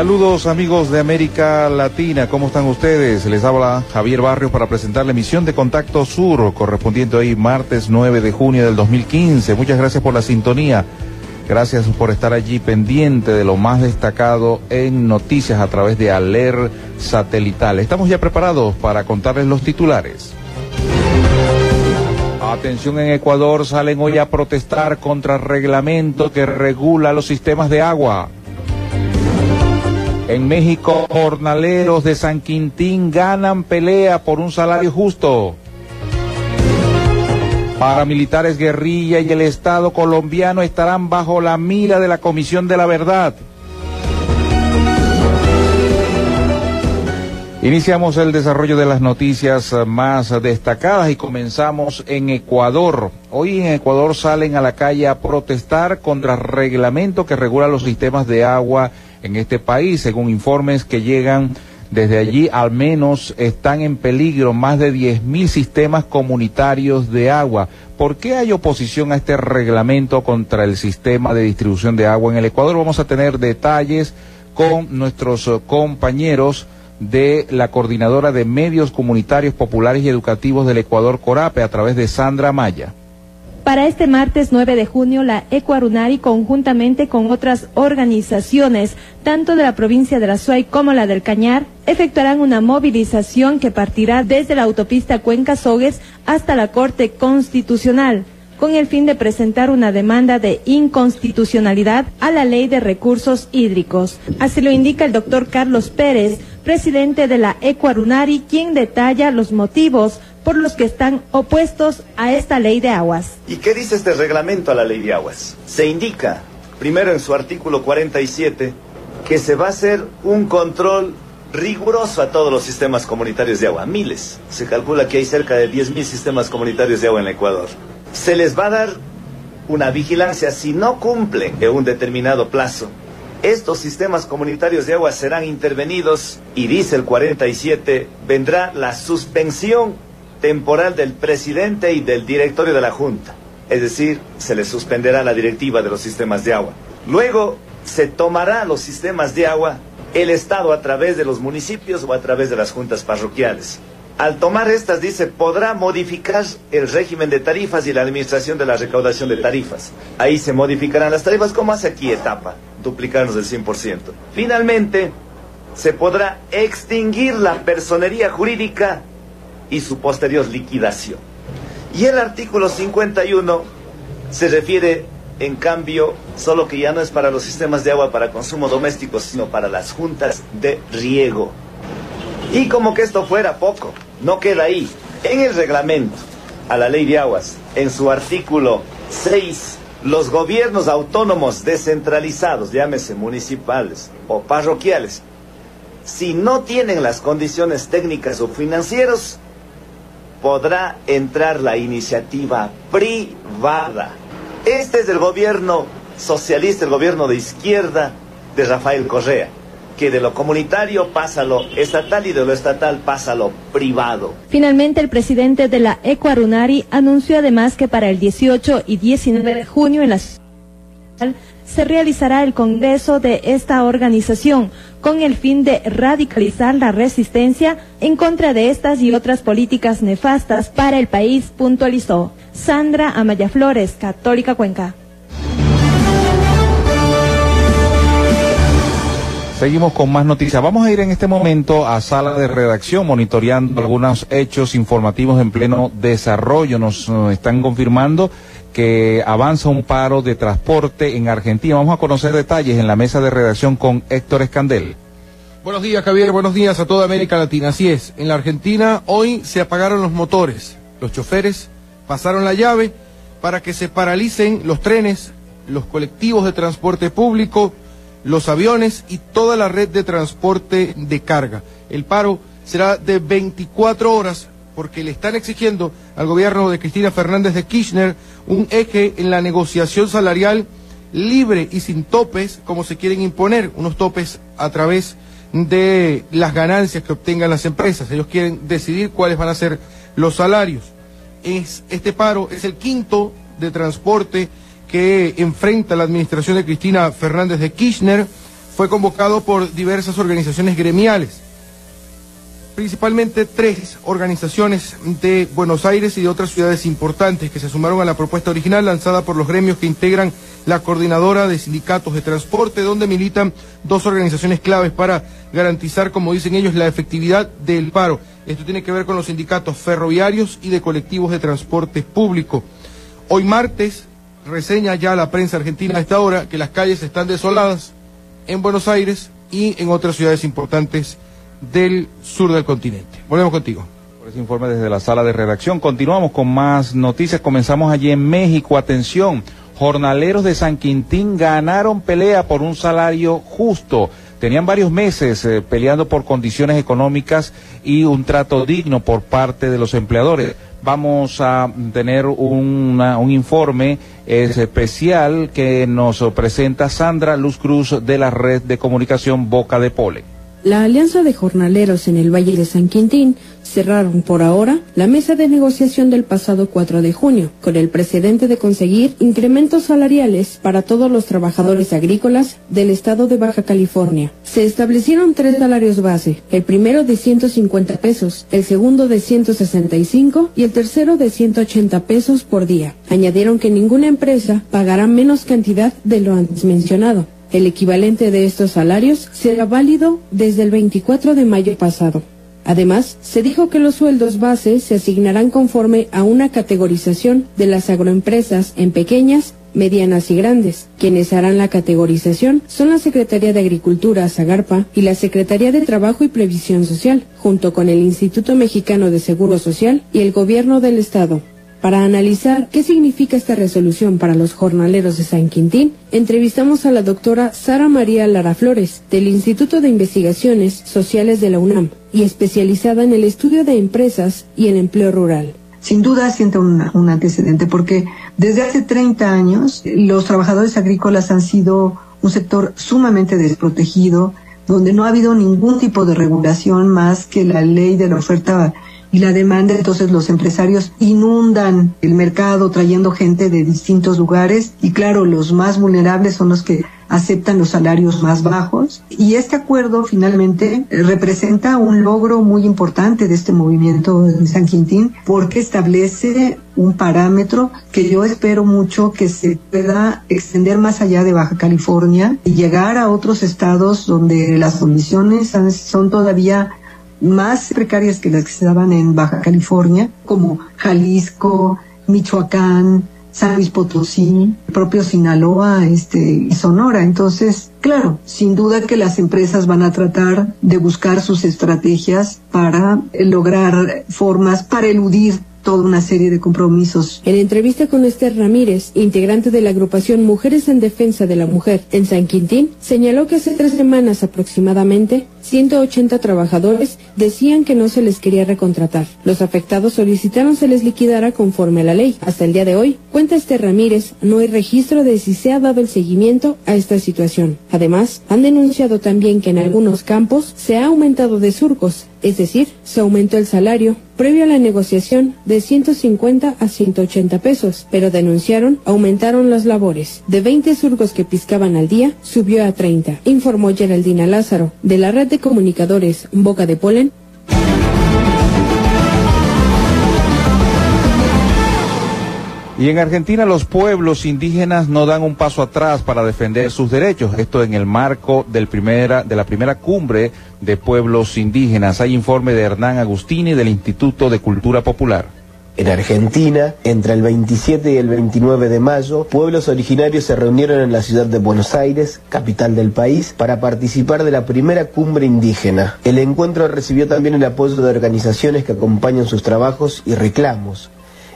Saludos amigos de América Latina, ¿cómo están ustedes? Les habla Javier Barrios para presentar la emisión de Contacto Sur, correspondiente hoy martes 9 de junio del 2015. Muchas gracias por la sintonía. Gracias por estar allí pendiente de lo más destacado en noticias a través de Aler Satelital. Estamos ya preparados para contarles los titulares. Atención en Ecuador, salen hoy a protestar contra el reglamento que regula los sistemas de agua. En México, jornaleros de San Quintín ganan pelea por un salario justo. Paramilitares guerrilla y el Estado colombiano estarán bajo la mira de la Comisión de la Verdad. Iniciamos el desarrollo de las noticias más destacadas y comenzamos en Ecuador. Hoy en Ecuador salen a la calle a protestar contra el reglamento que regula los sistemas de agua en este país, según informes que llegan desde allí, al menos están en peligro más de 10.000 sistemas comunitarios de agua. ¿Por qué hay oposición a este reglamento contra el sistema de distribución de agua en el Ecuador? Vamos a tener detalles con nuestros compañeros de la Coordinadora de Medios Comunitarios Populares y Educativos del Ecuador, Corape, a través de Sandra Maya. Para este martes 9 de junio, la Ecuarunari, conjuntamente con otras organizaciones, tanto de la provincia de la Suay como la del Cañar, efectuarán una movilización que partirá desde la autopista Cuenca Sogues hasta la Corte Constitucional con el fin de presentar una demanda de inconstitucionalidad a la Ley de Recursos Hídricos. Así lo indica el doctor Carlos Pérez, presidente de la Ecuarunari, quien detalla los motivos por los que están opuestos a esta ley de aguas. ¿Y qué dice este reglamento a la ley de aguas? Se indica, primero en su artículo 47, que se va a hacer un control riguroso a todos los sistemas comunitarios de agua, miles. Se calcula que hay cerca de 10.000 sistemas comunitarios de agua en Ecuador. Se les va a dar una vigilancia si no cumplen en un determinado plazo. Estos sistemas comunitarios de agua serán intervenidos y dice el 47, vendrá la suspensión temporal del presidente y del directorio de la Junta. Es decir, se le suspenderá la directiva de los sistemas de agua. Luego se tomará los sistemas de agua el Estado a través de los municipios o a través de las juntas parroquiales. Al tomar estas, dice, podrá modificar el régimen de tarifas y la administración de la recaudación de tarifas. Ahí se modificarán las tarifas, como hace aquí etapa, duplicarnos del 100%. Finalmente, se podrá extinguir la personería jurídica y su posterior liquidación. Y el artículo 51 se refiere, en cambio, solo que ya no es para los sistemas de agua para consumo doméstico, sino para las juntas de riego. Y como que esto fuera poco, no queda ahí. En el reglamento a la ley de aguas, en su artículo 6, los gobiernos autónomos descentralizados, llámese municipales o parroquiales, si no tienen las condiciones técnicas o financieras, podrá entrar la iniciativa privada. Este es el gobierno socialista, el gobierno de izquierda de Rafael Correa, que de lo comunitario pasa lo estatal y de lo estatal pasa lo privado. Finalmente, el presidente de la Ecuarunari anunció además que para el 18 y 19 de junio en la se realizará el Congreso de esta organización con el fin de radicalizar la resistencia en contra de estas y otras políticas nefastas para el país, puntualizó. Sandra Amaya Flores, Católica Cuenca. Seguimos con más noticias. Vamos a ir en este momento a sala de redacción monitoreando algunos hechos informativos en pleno desarrollo. Nos están confirmando que avanza un paro de transporte en Argentina. Vamos a conocer detalles en la mesa de redacción con Héctor Escandel. Buenos días, Javier. Buenos días a toda América Latina. Así es, en la Argentina hoy se apagaron los motores. Los choferes pasaron la llave para que se paralicen los trenes, los colectivos de transporte público, los aviones y toda la red de transporte de carga. El paro será de 24 horas porque le están exigiendo al gobierno de Cristina Fernández de Kirchner un eje en la negociación salarial libre y sin topes, como se quieren imponer, unos topes a través de las ganancias que obtengan las empresas. Ellos quieren decidir cuáles van a ser los salarios. Es, este paro es el quinto de transporte que enfrenta la administración de Cristina Fernández de Kirchner. Fue convocado por diversas organizaciones gremiales principalmente tres organizaciones de Buenos Aires y de otras ciudades importantes que se sumaron a la propuesta original lanzada por los gremios que integran la coordinadora de sindicatos de transporte, donde militan dos organizaciones claves para garantizar, como dicen ellos, la efectividad del paro. Esto tiene que ver con los sindicatos ferroviarios y de colectivos de transporte público. Hoy martes reseña ya la prensa argentina a esta hora que las calles están desoladas en Buenos Aires y en otras ciudades importantes del sur del continente. Volvemos contigo. Por ese informe desde la sala de redacción. Continuamos con más noticias. Comenzamos allí en México. Atención, jornaleros de San Quintín ganaron pelea por un salario justo. Tenían varios meses eh, peleando por condiciones económicas y un trato digno por parte de los empleadores. Vamos a tener un informe especial que nos presenta Sandra Luz Cruz de la red de comunicación Boca de Pole. La Alianza de Jornaleros en el Valle de San Quintín cerraron por ahora la mesa de negociación del pasado 4 de junio, con el precedente de conseguir incrementos salariales para todos los trabajadores agrícolas del estado de Baja California. Se establecieron tres salarios base, el primero de 150 pesos, el segundo de 165 y el tercero de 180 pesos por día. Añadieron que ninguna empresa pagará menos cantidad de lo antes mencionado. El equivalente de estos salarios será válido desde el 24 de mayo pasado. Además, se dijo que los sueldos base se asignarán conforme a una categorización de las agroempresas en pequeñas, medianas y grandes. Quienes harán la categorización son la Secretaría de Agricultura, Zagarpa, y la Secretaría de Trabajo y Previsión Social, junto con el Instituto Mexicano de Seguro Social y el Gobierno del Estado. Para analizar qué significa esta resolución para los jornaleros de San Quintín, entrevistamos a la doctora Sara María Lara Flores, del Instituto de Investigaciones Sociales de la UNAM, y especializada en el estudio de empresas y el empleo rural. Sin duda siente un, un antecedente porque desde hace 30 años los trabajadores agrícolas han sido un sector sumamente desprotegido, donde no ha habido ningún tipo de regulación más que la ley de la oferta y la demanda, entonces los empresarios inundan el mercado trayendo gente de distintos lugares y claro, los más vulnerables son los que aceptan los salarios más bajos. Y este acuerdo finalmente representa un logro muy importante de este movimiento de San Quintín porque establece un parámetro que yo espero mucho que se pueda extender más allá de Baja California y llegar a otros estados donde las condiciones son todavía más precarias que las que se daban en Baja California, como Jalisco, Michoacán, San Luis Potosí, propio Sinaloa, este, y Sonora. Entonces, claro, sin duda que las empresas van a tratar de buscar sus estrategias para lograr formas para eludir toda una serie de compromisos. En entrevista con Esther Ramírez, integrante de la agrupación Mujeres en Defensa de la Mujer en San Quintín, señaló que hace tres semanas aproximadamente 180 trabajadores decían que no se les quería recontratar. Los afectados solicitaron se les liquidara conforme a la ley. Hasta el día de hoy, cuenta Esther Ramírez, no hay registro de si se ha dado el seguimiento a esta situación. Además, han denunciado también que en algunos campos se ha aumentado de surcos, es decir, se aumentó el salario previo a la negociación de 150 a 180 pesos, pero denunciaron aumentaron las labores. De 20 surcos que piscaban al día, subió a 30, informó Geraldina Lázaro, de la red de comunicadores Boca de Polen. Y en Argentina los pueblos indígenas no dan un paso atrás para defender sus derechos. Esto en el marco del primera, de la primera cumbre de pueblos indígenas. Hay informe de Hernán Agustini del Instituto de Cultura Popular. En Argentina, entre el 27 y el 29 de mayo, pueblos originarios se reunieron en la ciudad de Buenos Aires, capital del país, para participar de la primera cumbre indígena. El encuentro recibió también el apoyo de organizaciones que acompañan sus trabajos y reclamos.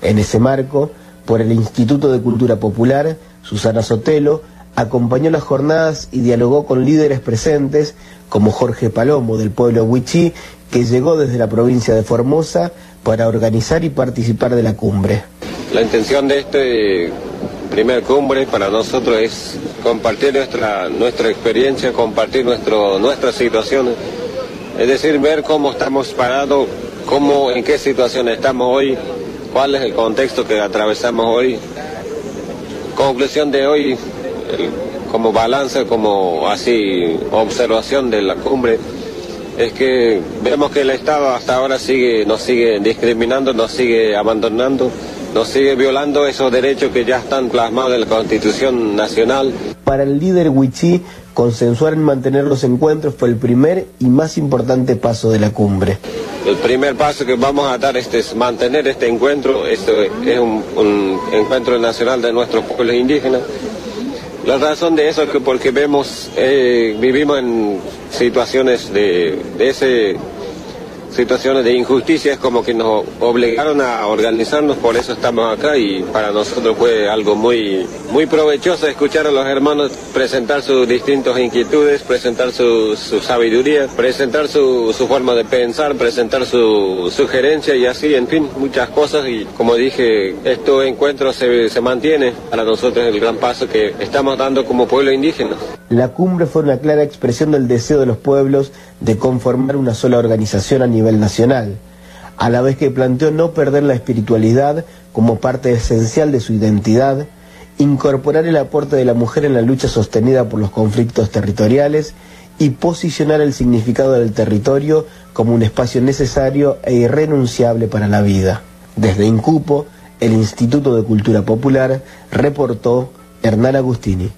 En ese marco, por el Instituto de Cultura Popular, Susana Sotelo, acompañó las jornadas y dialogó con líderes presentes como Jorge Palomo del pueblo Huichí, que llegó desde la provincia de Formosa para organizar y participar de la cumbre. La intención de este primer cumbre para nosotros es compartir nuestra, nuestra experiencia, compartir nuestro, nuestras situaciones, es decir, ver cómo estamos parados, cómo, en qué situación estamos hoy, cuál es el contexto que atravesamos hoy. Conclusión de hoy, como balance, como así observación de la cumbre, es que vemos que el Estado hasta ahora sigue, nos sigue discriminando, nos sigue abandonando nos sigue violando esos derechos que ya están plasmados en la Constitución Nacional. Para el líder Huichí, consensuar en mantener los encuentros fue el primer y más importante paso de la cumbre. El primer paso que vamos a dar este es mantener este encuentro, este es un, encuentro nacional de nuestros pueblos indígenas. La razón de eso es que porque vemos, eh, vivimos en situaciones de, de ese situaciones de injusticia, es como que nos obligaron a organizarnos, por eso estamos acá y para nosotros fue algo muy, muy provechoso escuchar a los hermanos presentar sus distintas inquietudes, presentar su, sabiduría, presentar su, forma de pensar, presentar su sugerencia y así, en fin, muchas cosas y como dije, este encuentro se, se mantiene para nosotros el gran paso que estamos dando como pueblo indígena. La cumbre fue una clara expresión del deseo de los pueblos de conformar una sola organización a nivel nacional, a la vez que planteó no perder la espiritualidad como parte esencial de su identidad, incorporar el aporte de la mujer en la lucha sostenida por los conflictos territoriales y posicionar el significado del territorio como un espacio necesario e irrenunciable para la vida. Desde Incupo, el Instituto de Cultura Popular, reportó Hernán Agustini.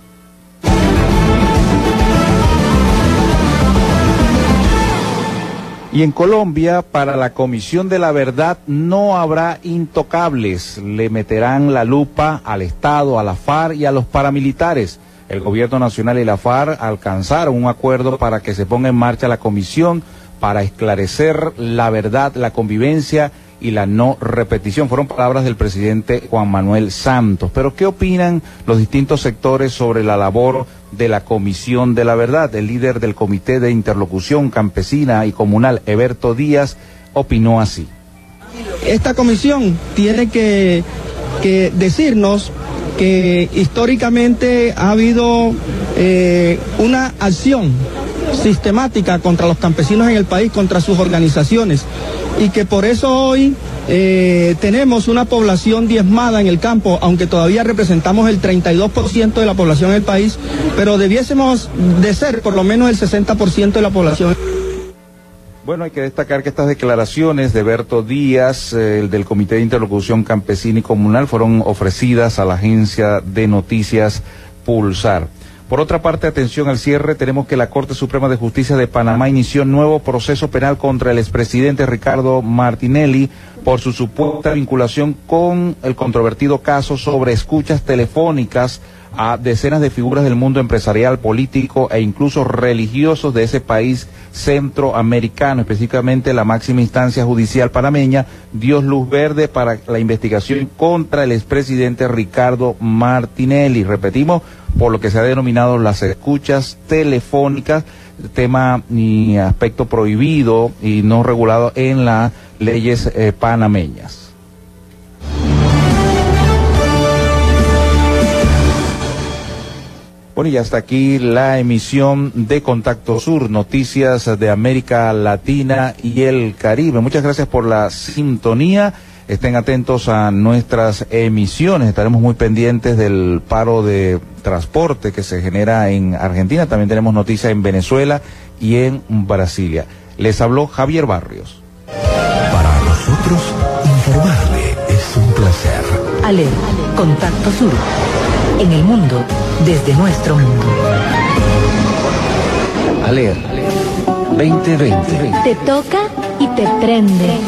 Y en Colombia, para la Comisión de la Verdad no habrá intocables. Le meterán la lupa al Estado, a la FARC y a los paramilitares. El Gobierno Nacional y la FARC alcanzaron un acuerdo para que se ponga en marcha la comisión para esclarecer la verdad, la convivencia y la no repetición. Fueron palabras del presidente Juan Manuel Santos. Pero ¿qué opinan los distintos sectores sobre la labor de la Comisión de la Verdad? El líder del Comité de Interlocución Campesina y Comunal, Eberto Díaz, opinó así. Esta comisión tiene que, decirnos que históricamente ha habido eh, una acción sistemática contra los campesinos en el país, contra sus organizaciones y que por eso hoy eh, tenemos una población diezmada en el campo, aunque todavía representamos el 32% de la población del país, pero debiésemos de ser por lo menos el 60% de la población. Bueno, hay que destacar que estas declaraciones de Berto Díaz, eh, el del Comité de Interlocución Campesina y Comunal, fueron ofrecidas a la agencia de noticias Pulsar. Por otra parte, atención al cierre, tenemos que la Corte Suprema de Justicia de Panamá inició un nuevo proceso penal contra el expresidente Ricardo Martinelli por su supuesta vinculación con el controvertido caso sobre escuchas telefónicas a decenas de figuras del mundo empresarial, político e incluso religiosos de ese país centroamericano, específicamente la máxima instancia judicial panameña, dio luz verde para la investigación contra el expresidente Ricardo Martinelli. Repetimos, por lo que se ha denominado las escuchas telefónicas, tema ni aspecto prohibido y no regulado en las leyes eh, panameñas. Bueno, y hasta aquí la emisión de Contacto Sur, noticias de América Latina y el Caribe. Muchas gracias por la sintonía. Estén atentos a nuestras emisiones. Estaremos muy pendientes del paro de transporte que se genera en Argentina. También tenemos noticias en Venezuela y en Brasilia. Les habló Javier Barrios. Para nosotros, informarle es un placer. Ale, Contacto Sur en el mundo desde nuestro mundo. Aler 2020. Te toca y te prende.